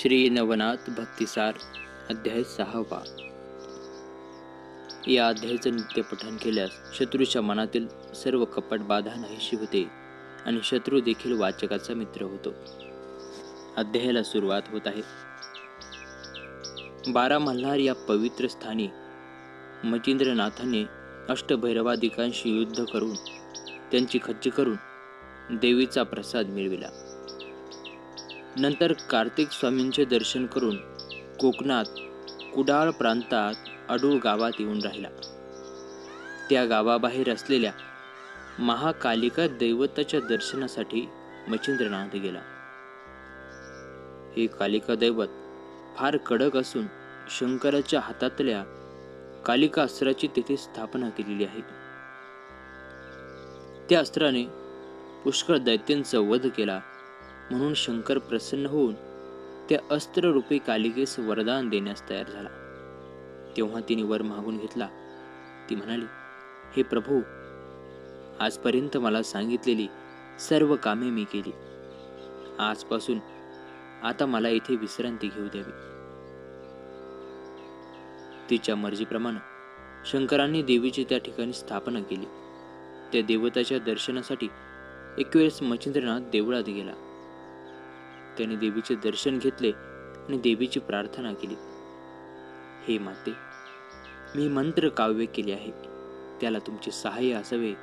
श्री नवनाथ भक्तिसार अध्याय सहावा. या अध्यायाचं नित्य पठन केल्यास शत्रूच्या मनातील सर्व कपट बाधा नाहीशी होते आणि शत्रू देखील वाचकाचा मित्र होतो. अध्यायाला सुरुवात होत आहे. बारा मल्हार या पवित्र स्थानी मचिंद्रनाथाने अष्टभैरवादिकांशी युद्ध करून त्यांची खच्ची करून देवीचा प्रसाद मिळविला. नंतर कार्तिक स्वामींचे दर्शन करून कोकणात कुडाळ प्रांतात अडूळ गावात येऊन राहिला. त्या गावाबाहेर असलेल्या महाकालिका दैवताच्या दर्शनासाठी मच्छिंद्रनाथ गेला. हे कालिका दैवत फार कडक असून शंकराच्या हातातल्या कालिका अस्त्राची तेथे स्थापना केलेली आहे. त्या अस्त्राने पुष्कळ दैत्यांचा वध केला. म्हणून शंकर प्रसन्न होऊन त्या अस्त्ररूपी कालिकेस वरदान देण्यास तयार झाला. तेव्हा तिने वर मागून घेतला. ती म्हणाली हे प्रभू आजपर्यंत मला सांगितलेली सर्व कामे मी केली. आजपासून आता मला इथे विश्रांती घेऊ द्यावी. तिच्या मर्जीप्रमाणे शंकरांनी देवीची त्या ठिकाणी स्थापना केली. त्या देवताच्या दर्शनासाठी एक वेळेस मच्छिंद्रनाथ देवळात गेला. त्याने देवीचे दर्शन घेतले आणि देवीची प्रार्थना केली. हे माते मी मंत्र काव्य केले आहे. त्याला तुमचे सहाय्य असावे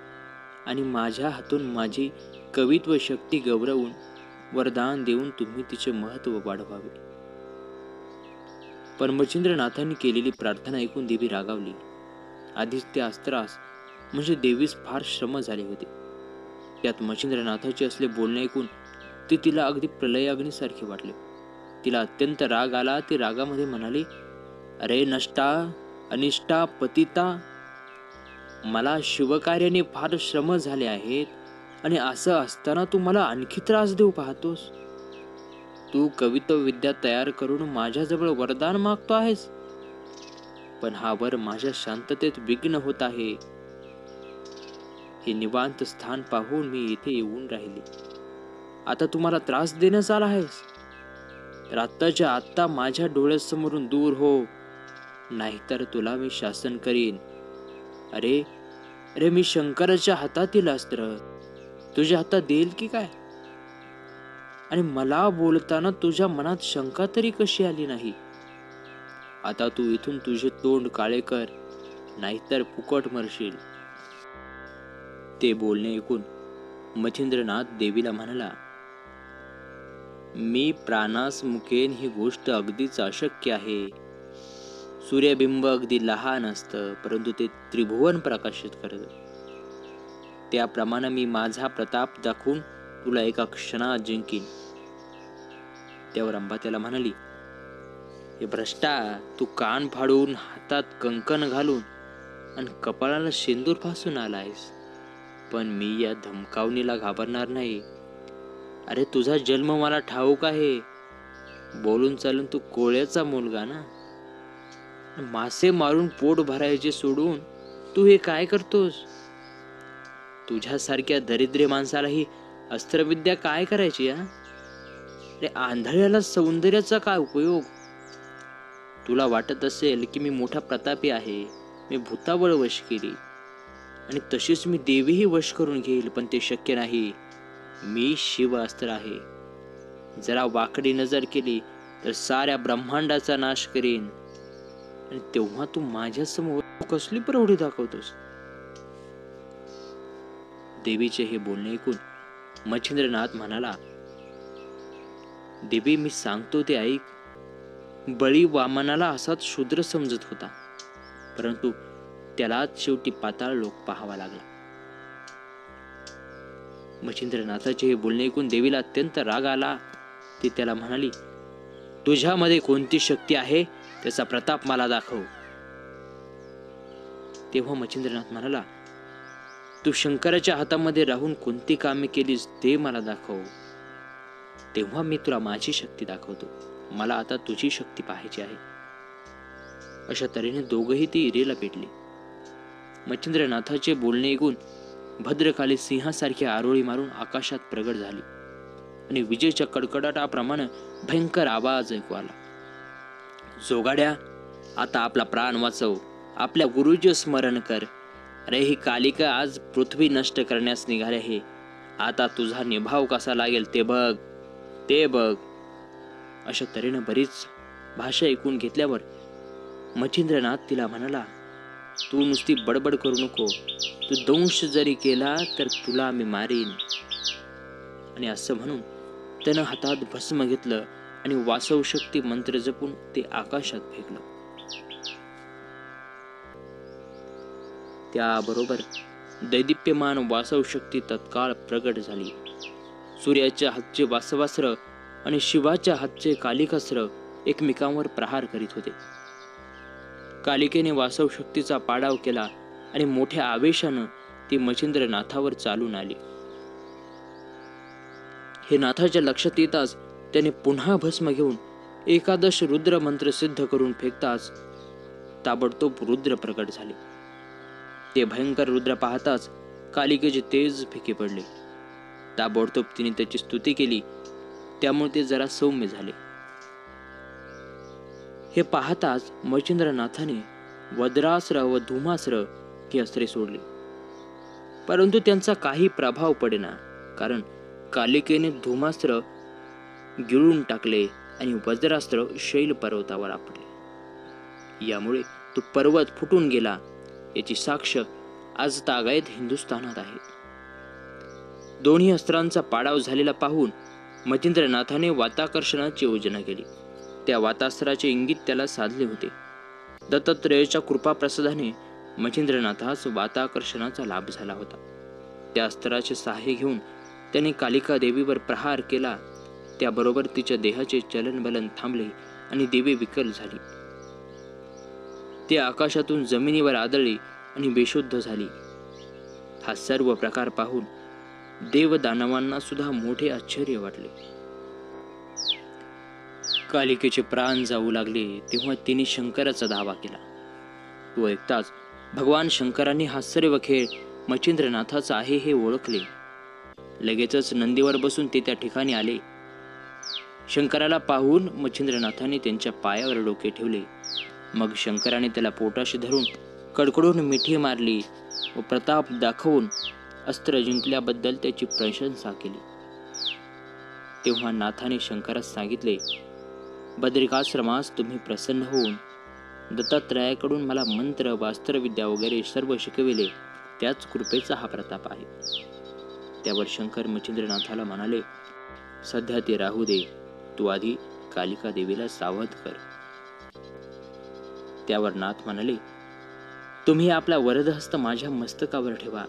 आणि माझ्या हातून माझी कवित्व शक्ती गौरवून वरदान देऊन तुम्ही तिचे महत्त्व वाढवावे. पण केलेली प्रार्थना ऐकून देवी रागावली. आधीच त्या अस्त्रास म्हणजे देवीस फार श्रम झाले होते. त्यात मच्छिंद्रनाथाचे असले बोलणे ऐकून ते तिला अगदी प्रलयाग्नीसारखे वाटले. तिला अत्यंत राग आला ती रागामध्ये म्हणाली अरे नष्टा अनिष्टा पतिता मला शिवकार्याने फार श्रम झाले आहेत आणि असं असताना तू मला आणखी त्रास देऊ पाहतोस. तू कवित्व विद्या तयार करून माझ्याजवळ वरदान मागतो आहेस. पण हा वर माझ्या शांततेत विघ्न होत आहे. हे निवांत स्थान पाहून मी इथे येऊन राहिले. आता तुम्हाला त्रास देण्यास आला आहेस? तर आत्ताच्या आत्ता माझ्या डोळ्यासमोरून दूर हो. नाहीतर तुला मी शासन करीन. अरे अरे मी शंकराच्या हातातील अस्त्र. तुझ्या हातात देईल की काय? आणि मला बोलताना तुझ्या मनात शंका तरी कशी आली नाही? आता तू इथून तुझे तोंड काळे कर नाहीतर फुकट मरशील. ते बोलणे ऐकून मच्छिंद्रनाथ देवीला म्हणाला मी प्राणास मुकेन ही गोष्ट अगदीच अशक्य आहे. सूर्यबिंब अगदी लहान असतं परंतु ते त्रिभुवन प्रकाशित करत. त्याप्रमाणे मी माझा प्रताप दाखवून तुला एका क्षणात जिंकीन. त्यावर अंबा त्याला म्हणाली हे भ्रष्टा तू कान फाडून हातात कंकण घालून आणि कपाळाला शेंदूर फासून आलायस. पण मी या धमकावणीला घाबरणार नाही. अरे तुझा जन्म मला ठाऊक आहे. बोलून चालून तू कोळ्याचा मुलगा ना? मासे मारून पोट भरायचे सोडून तू हे काय करतोस? तुझ्यासारख्या माणसाला माणसालाही अस्त्रविद्या काय करायची हा? अरे आंधळ्याला सौंदर्याचा काय उपयोग? तुला वाटत असेल की मी मोठा प्रतापी आहे मी भूताबळ वश केली. आणि तशीच मी देवीही वश करून घेईल पण ते शक्य नाही. मी शिव अस्त्र आहे. जरा वाकडी नजर केली तर साऱ्या ब्रह्मांडाचा नाश करीन. आणि तेव्हा तू माझ्यासमोर कसली प्रौढी दाखवतोस? देवीचे हे बोलणे ऐकून मच्छिंद्रनाथ म्हणाला देवी मी सांगतो ते ऐक. बळी वामनाला असाच शूद्र समजत होता. परंतु त्यालाच शेवटी पाताळ लोक पाहावा लागला. मच्छिंद्रनाथाचे हे बोलणे ऐकून देवीला अत्यंत राग आला. ती त्याला म्हणाली तुझ्यामध्ये कोणती शक्ती आहे? त्याचा प्रताप मला दाखव. तेव्हा मच्छिंद्रनाथ म्हणाला तू शंकराच्या हातामध्ये राहून कोणती कामे केलीस ते मला दाखव. तेव्हा मी तुला माझी शक्ती दाखवतो. मला आता तुझी शक्ती पाहायची आहे. अशा तऱ्हेने दोघही ती इरेला पेटली मच्छिंद्रनाथाचे बोलणे ऐकून भद्रकाली सिंहासारखी आरोळी मारून आकाशात प्रगट झाली. आणि विजेच्या कडकडाटाप्रमाणे भयंकर आवाज ऐकू आला. जोगाड्या आता आपला प्राण वाचव आपल्या गुरुचे स्मरण कर. अरे ही कालिका आज पृथ्वी नष्ट करण्यास निघाले आहे. आता तुझा निभाव कसा लागेल ते बघ ते बघ. अशा तऱ्हेनं बरीच भाषा ऐकून घेतल्यावर मच्छिंद्रनाथ तिला म्हणाला तू नुसती बडबड करू नको. तू दंश जरी केला तर तुला मी मारीन. आणि असं म्हणून त्यानं हातात भस्म घेतलं आणि वासव शक्ती मंत्र जपून ते आकाशात फेकलं. त्याबरोबर दैदिप्यमान वासव शक्ती तत्काळ प्रगट झाली. सूर्याच्या हातचे वासवास्त्र आणि शिवाच्या हातचे कालिकास्त्र एकमेकांवर प्रहार करीत होते. कालिकेने वासव शक्तीचा पाडाव केला आणि मोठ्या आवेशानं ती मच्छिंद्रनाथावर चालून आली. हे नाथाच्या लक्षात येताच त्याने पुन्हा भस्म घेऊन एकादश रुद्र मंत्र सिद्ध करून फेकताच ताबडतोब रुद्र प्रकट झाले. ते भयंकर रुद्र पाहताच कालिकेचे तेज फिके पडले. ताबडतोब तिने त्याची स्तुती केली. त्यामुळे ते जरा सौम्य झाले. हे पाहताच मच्छिंद्रनाथाने वज्रास्त्र व धुमास्त्र ही अस्त्रे सोडली. परंतु त्यांचा काही प्रभाव पडेना कारण कालिकेने धुमास्त्र गिळून टाकले आणि वज्रास्त्र शैल पर्वतावर आपले. यामुळे तो पर्वत फुटून गेला याची साक्ष आज तागायत हिंदुस्थानात आहे. दोन्ही अस्त्रांचा पाडाव झालेला पाहून मचिंद्रनाथाने वाताकर्षणाची योजना केली. त्या वातास्त्राचे इंगित त्याला साधले होते. दत्तात्रेयाच्या कृपाप्रसादाने मच्छिंद्रनाथास वाताकर्षणाचा लाभ झाला होता. त्या अस्त्राचे सहाय्य घेऊन त्याने कालिका देवीवर प्रहार केला. त्याबरोबर तिच्या देहाचे चलनबलन थांबले आणि देवी विकल झाली. ते आकाशातून जमिनीवर आदळली आणि बेशुद्ध झाली. हा सर्व प्रकार पाहून देव दानवांना सुद्धा मोठे आश्चर्य वाटले. कालिकेचे प्राण जाऊ लागले तेव्हा तिने शंकराचा दावा केला. तो ऐकताच भगवान शंकरांनी हा सर्व खेळ मच्छिंद्रनाथाचा आहे हे ओळखले. लगेचच नंदीवर बसून ते त्या ठिकाणी आले. शंकराला पाहून मच्छिंद्रनाथाने त्यांच्या पायावर डोके ठेवले. मग शंकराने त्याला पोटाशी धरून कडकडून मिठी मारली व प्रताप दाखवून अस्त्र जिंकल्याबद्दल त्याची प्रशंसा केली. तेव्हा नाथाने शंकरास सांगितले बद्रिकाश्रमास तुम्ही प्रसन्न होऊन दत्तात्रयाकडून मला मंत्र वास्त्रविद्या वगैरे सर्व शिकविले. त्याच कृपेचा हा प्रताप आहे. त्यावर शंकर मच्छिंद्रनाथाला म्हणाले सध्या ते राहू दे. तू आधी कालिका देवीला सावध कर. त्यावर नाथ म्हणाले तुम्ही आपला वरदहस्त माझ्या मस्तकावर ठेवा.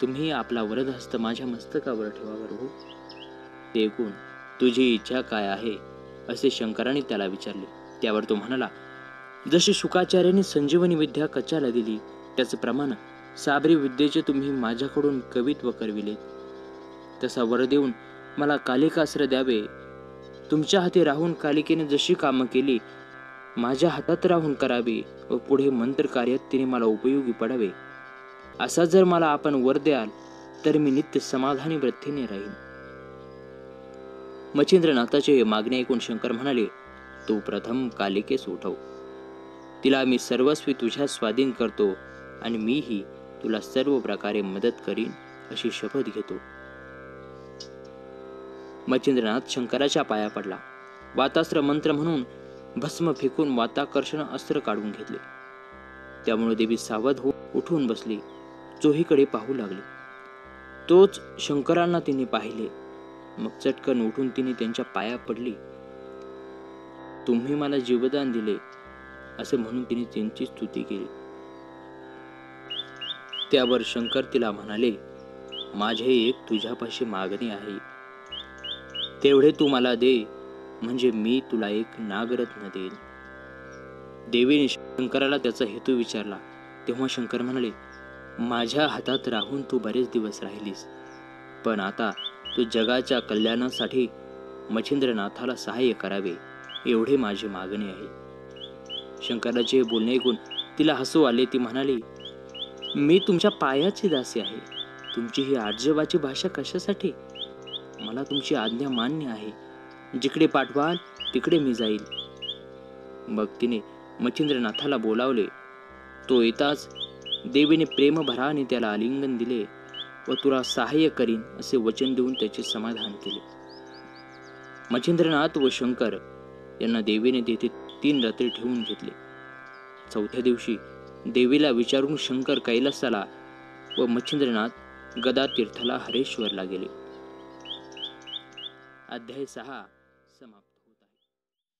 तुम्ही आपला वरदहस्त माझ्या मस्तकावर ठेवा बरोबर. ते ऐकून तुझी इच्छा काय आहे? असे शंकराने त्याला विचारले. त्यावर तो म्हणाला जशी शुकाचार्याने संजीवनी विद्या कच्च्याला दिली त्याचं प्रमाण साबरी विद्येचे तुम्ही माझ्याकडून कवित्व करविले. तसा वर देऊन मला कालिकास्त्र द्यावे. तुमच्या हाती राहून कालिकेने जशी कामं केली माझ्या हातात राहून करावी व पुढे मंत्र कार्यात तिने मला उपयोगी पडावे. असा जर मला आपण वर द्याल तर मी नित्य समाधानी वृत्तीने राहीन. मच्छिंद्रनाथाचे मागणे ऐकून शंकर म्हणाले तू प्रथम कालिकेस उठव. तिला मी सर्वस्वी तुझ्या स्वाधीन करतो आणि मीही तुला सर्व प्रकारे मदत करीन अशी शपथ घेतो. मच्छिंद्रनाथ शंकराच्या पाया पडला. वातास्त्र मंत्र म्हणून भस्म फेकून वाताकर्षण अस्त्र काढून घेतले. त्यामुळे देवी सावध हो उठून बसली. चोहीकडे पाहू लागली. तोच शंकरांना तिने पाहिले. मग चटकन उठून तिने त्यांच्या पाया पडली. तुम्ही मला जीवदान दिले असे म्हणून तिने त्यांची स्तुती केली. त्यावर शंकर तिला म्हणाले माझे एक तुझ्यापाशी मागणी आहे. तेवढे तू मला दे म्हणजे मी तुला एक नागरत्न देईन. देवीने शंकराला त्याचा हेतू विचारला. तेव्हा शंकर म्हणाले माझ्या हातात राहून तू बरेच दिवस राहिलीस. पण आता तू जगाच्या कल्याणासाठी मच्छिंद्रनाथाला सहाय्य करावे एवढे माझी मागणी आहे. शंकराचे बोलणे ऐकून तिला हसू आले. ती म्हणाली मी तुमच्या पायाची दासी आहे. तुमची ही आजोबाची भाषा कशासाठी? मला तुमची आज्ञा मान्य आहे. जिकडे पाठवाल तिकडे मी जाईल. मग तिने मच्छिंद्रनाथाला बोलावले. तो येताच देवीने प्रेमभराने त्याला आलिंगन दिले. व तुला सहाय्य करीन असे वचन देऊन त्याचे समाधान केले. मच्छिंद्रनाथ व शंकर यांना देवीने तेथे तीन रात्री ठेवून घेतले. चौथ्या दिवशी देवीला विचारून शंकर कैलासाला व मच्छिंद्रनाथ गदा तीर्थाला हरेश्वरला गेले. अध्याय सहा.